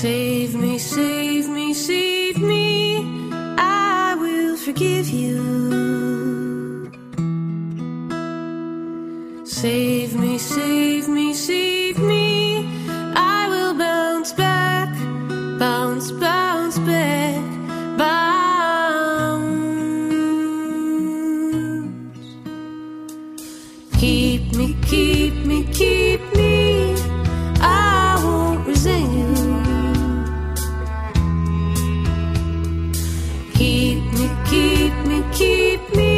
Save me, save me, save me. I will forgive you. Save me, save me, save me. Keep me, keep me, keep me.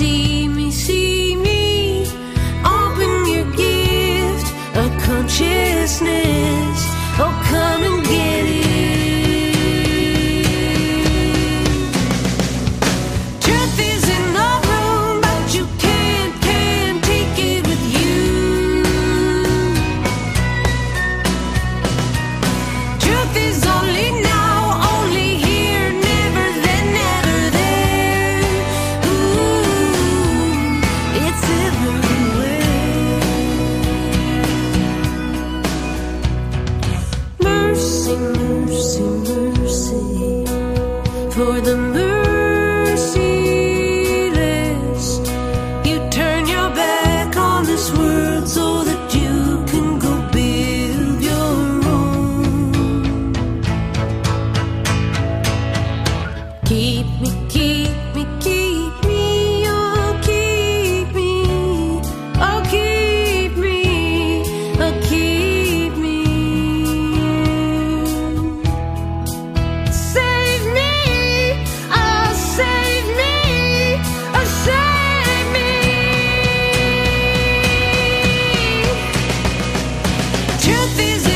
See me, see me. Open your gift of consciousness. Oh, come for the merciless. You turn your back on this world so that you can go build your own. Keep me, keep me, keep these